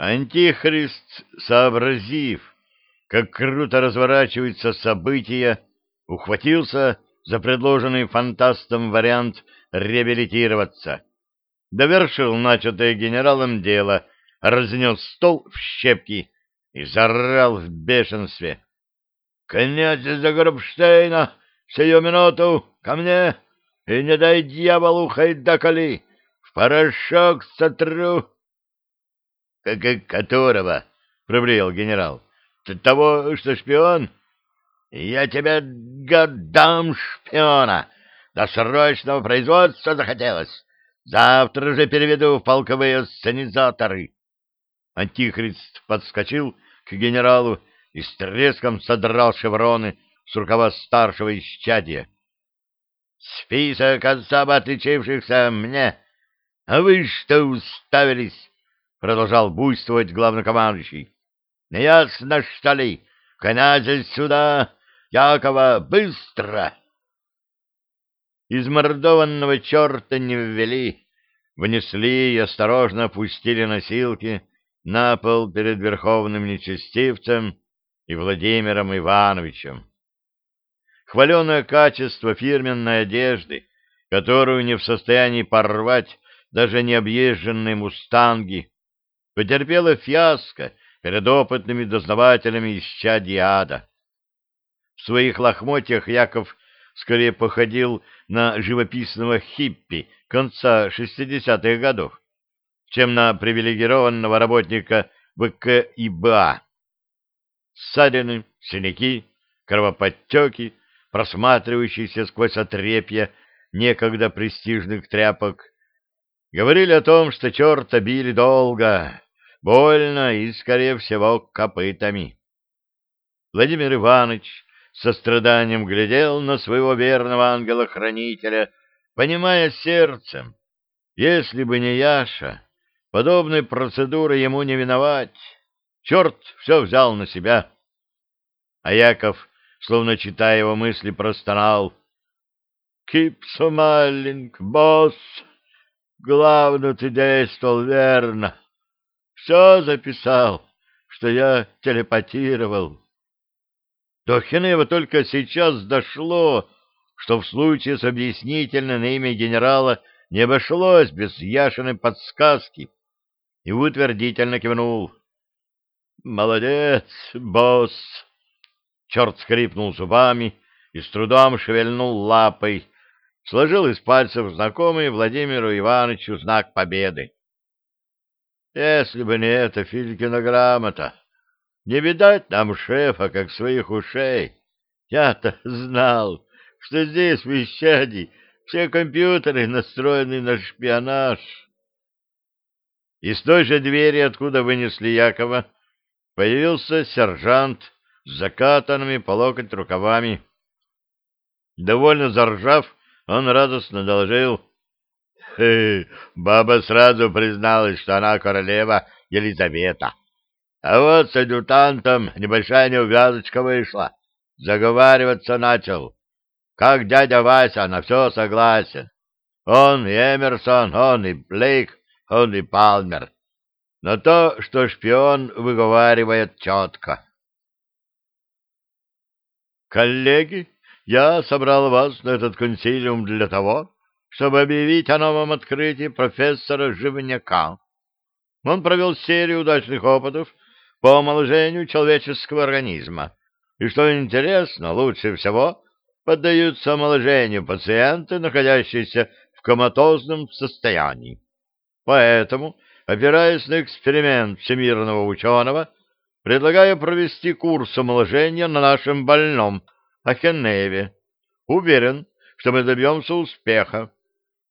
Антихрист, сообразив, как круто разворачиваются события, ухватился за предложенный фантастом вариант реабилитироваться. Довершил начатое генералом дело, разнес стол в щепки и зарал в бешенстве. — Князь Загробштейна, сию минуту, ко мне, и не дай дьяволу хайдакали, в порошок сотру. — которого? — проблеял генерал. — Того, что шпион? — Я тебя, гадам, шпиона! До срочного производства захотелось. Завтра же переведу в полковые сценизаторы. Антихрист подскочил к генералу и с треском содрал шевроны с рукава старшего исчадия. «Список особо отличившихся мне! А вы что уставились?» — продолжал буйствовать главнокомандующий. «Неясно, что ли? Князя сюда! Якова, быстро!» Измордованного черта не ввели, внесли и осторожно опустили носилки на пол перед верховным нечестивцем и Владимиром Ивановичем. Хваленое качество фирменной одежды, которую не в состоянии порвать даже необъезженные мустанги, потерпело фиаско перед опытными дознавателями из чади В своих лохмотьях Яков скорее походил на живописного хиппи конца 60-х годов, чем на привилегированного работника ВКИБА. Ссадины, синяки, кровоподтеки, просматривающиеся сквозь отрепья некогда престижных тряпок, говорили о том, что черта били долго, больно и, скорее всего, копытами. Владимир Иванович со страданием глядел на своего верного ангела-хранителя, понимая сердцем, если бы не Яша, подобной процедуры ему не виновать. Черт все взял на себя. А Яков, словно читая его мысли, простонал. «Кипсомалинг, босс, главное, ты действовал верно. Все записал, что я телепатировал». До Хенева только сейчас дошло, что в случае с объяснительной на имя генерала не обошлось без Яшиной подсказки, и утвердительно кивнул. «Молодец, босс!» Черт скрипнул зубами и с трудом шевельнул лапой, сложил из пальцев знакомый Владимиру Ивановичу знак победы. «Если бы не эта Филькина грамота, не видать нам шефа, как своих ушей. Я-то знал, что здесь, в Ищаде, все компьютеры настроены на шпионаж. Из той же двери, откуда вынесли Якова, появился сержант с закатанными по локоть рукавами. Довольно заржав, он радостно доложил. Баба сразу призналась, что она королева Елизавета. А вот с адъютантом небольшая неувязочка вышла. Заговариваться начал. Как дядя Вася на все согласен. Он и Эмерсон, он и Блейк, он и Палмер. Но то, что шпион выговаривает четко. Коллеги, я собрал вас на этот консилиум для того, чтобы объявить о новом открытии профессора Живняка. Он провел серию удачных опытов по омоложению человеческого организма. И что интересно, лучше всего поддаются омоложению пациенты, находящиеся в коматозном состоянии. Поэтому, опираясь на эксперимент всемирного ученого, предлагаю провести курс омоложения на нашем больном Ахенневе. Уверен, что мы добьемся успеха.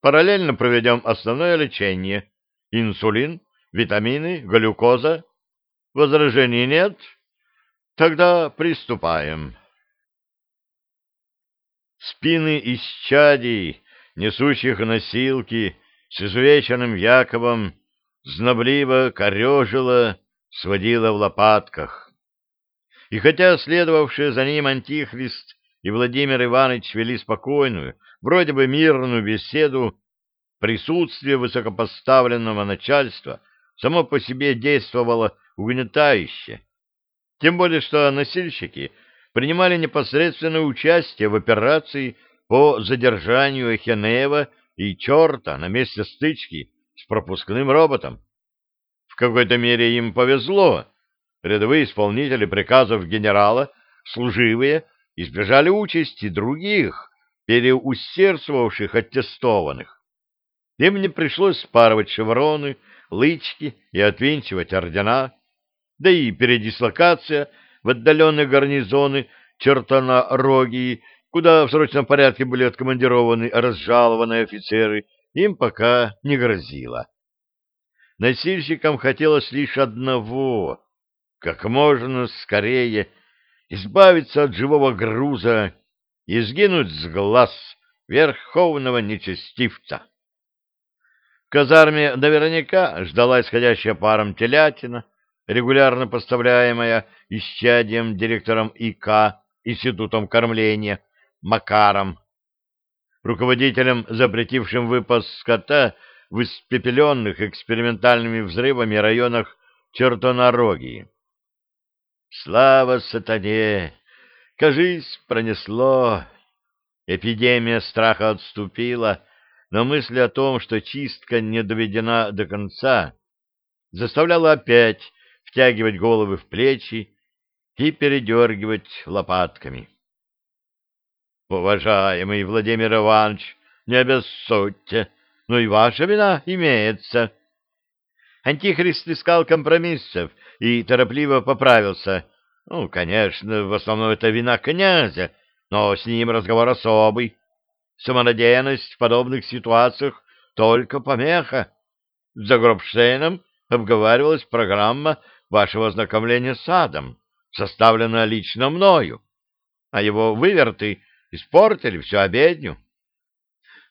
Параллельно проведем основное лечение. Инсулин, витамины, глюкоза, Возражений нет? Тогда приступаем. Спины из чадей, несущих носилки, с изувеченным Яковом, знобливо корежило, сводило в лопатках. И хотя следовавшие за ним Антихрист и Владимир Иванович вели спокойную, вроде бы мирную беседу, присутствие высокопоставленного начальства само по себе действовало угнетающе. Тем более, что носильщики принимали непосредственное участие в операции по задержанию Эхенеева и черта на месте стычки с пропускным роботом. В какой-то мере им повезло. Рядовые исполнители приказов генерала, служивые, избежали участи других, переусердствовавших аттестованных. Им не пришлось спарывать шевроны, лычки и отвинчивать ордена, да и передислокация в отдаленные гарнизоны Чертана-Рогии, куда в срочном порядке были откомандированы разжалованные офицеры, им пока не грозила. Носильщикам хотелось лишь одного — как можно скорее избавиться от живого груза и сгинуть с глаз верховного нечестивца. В казарме наверняка ждала исходящая паром телятина, регулярно поставляемая исчадием директором ИК, Институтом кормления, Макаром, руководителем, запретившим выпас скота в испепеленных экспериментальными взрывами районах Чертонорогии. Слава сатане! Кажись, пронесло. Эпидемия страха отступила, но мысль о том, что чистка не доведена до конца, заставляла опять втягивать головы в плечи и передергивать лопатками. Уважаемый Владимир Иванович, не обессудьте, но и ваша вина имеется. Антихрист искал компромиссов и торопливо поправился. Ну, конечно, в основном это вина князя, но с ним разговор особый. Самонадеянность в подобных ситуациях только помеха. За Гробштейном обговаривалась программа вашего ознакомления с адом, составленная лично мною, а его выверты испортили всю обедню.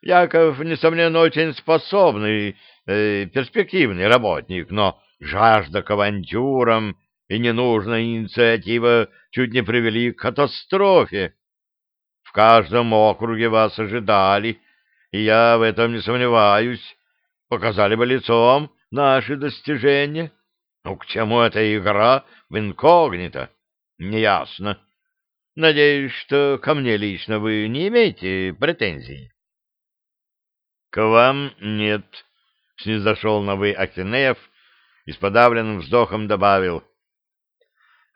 Яков, несомненно, очень способный, э, перспективный работник, но жажда к авантюрам и ненужная инициатива чуть не привели к катастрофе. В каждом округе вас ожидали, и я в этом не сомневаюсь. Показали бы лицом наши достижения. Ну, к чему эта игра в инкогнито? Неясно. Надеюсь, что ко мне лично вы не имеете претензий. — К вам нет, — снизошел на вы Акинеев и с подавленным вздохом добавил. —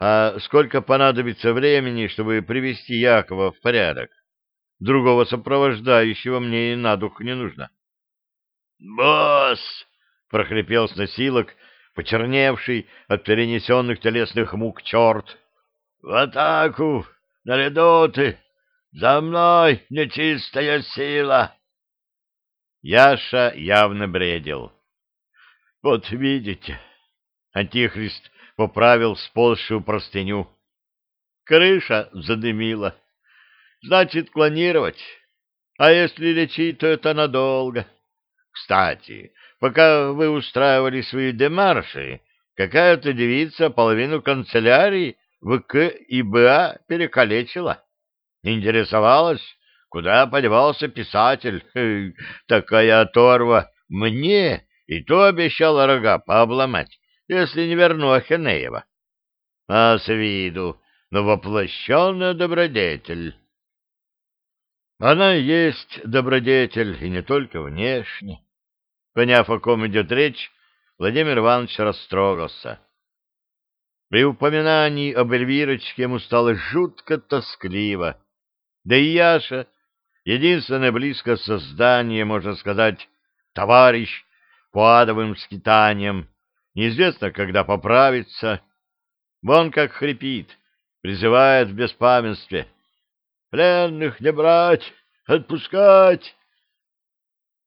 А сколько понадобится времени, чтобы привести Якова в порядок? Другого сопровождающего мне и на дух не нужно. — Босс! — прохрипел с носилок, почерневший от перенесенных телесных мук черт. — В атаку! На льду ты! За мной нечистая сила! Яша явно бредил. — Вот видите, Антихрист поправил сползшую простыню. Крыша задымила. Значит, клонировать. А если лечить, то это надолго. Кстати, пока вы устраивали свои демарши, какая-то девица половину канцелярии в К и БА перекалечила. Интересовалась, Куда подевался писатель? Такая оторва мне и то обещала рога пообломать, если не верну Ахенеева. А с виду новоплощенный добродетель. Она есть добродетель, и не только внешне. Поняв, о ком идет речь, Владимир Иванович растрогался. При упоминании об Эльвирочке ему стало жутко тоскливо. Да и Яша единственное близкое создание, можно сказать, товарищ по адовым скитаниям, неизвестно, когда поправится. Вон как хрипит, призывает в беспамятстве. «Пленных не брать! Отпускать!»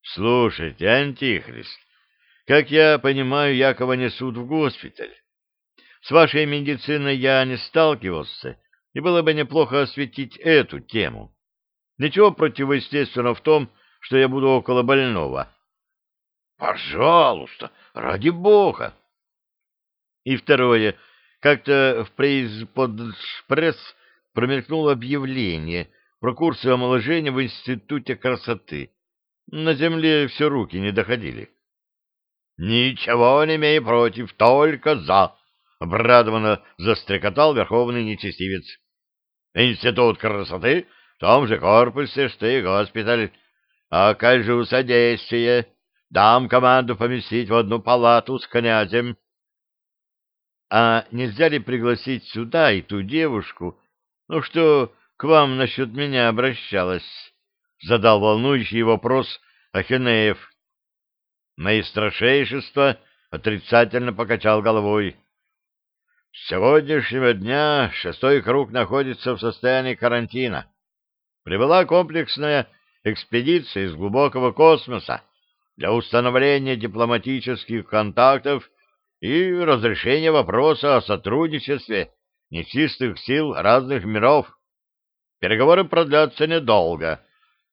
«Слушайте, Антихрист, как я понимаю, Якова несут в госпиталь. С вашей медициной я не сталкивался, и было бы неплохо осветить эту тему. Ничего противоестественного в том, что я буду около больного. Пожалуйста, ради бога. И второе. Как-то в пресс промелькнуло объявление про курсы омоложения в Институте красоты. На земле все руки не доходили. Ничего не имею против, только за. Обрадованно застрекотал верховный нечестивец. Институт красоты в том же корпусе, что и госпиталь. Окажу содействие. Дам команду поместить в одну палату с князем. А нельзя ли пригласить сюда и ту девушку, ну что к вам насчет меня обращалась? Задал волнующий вопрос Ахинеев. Наистрашейшество отрицательно покачал головой. С сегодняшнего дня шестой круг находится в состоянии карантина. Прибыла комплексная экспедиция из глубокого космоса для установления дипломатических контактов и разрешения вопроса о сотрудничестве нечистых сил разных миров. Переговоры продлятся недолго.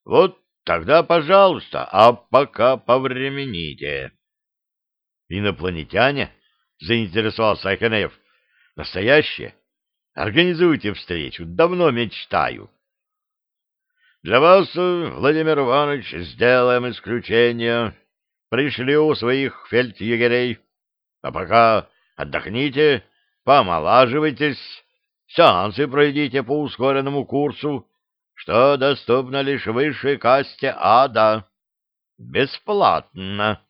Вот тогда, пожалуйста, а пока повремените. Инопланетяне? Заинтересовался Айханеев. Настоящие? Организуйте встречу, давно мечтаю. Для вас, Владимир Иванович, сделаем исключение. Пришлю своих фельдъегерей. А пока отдохните, помолаживайтесь, сеансы пройдите по ускоренному курсу, что доступно лишь высшей касте ада. Бесплатно.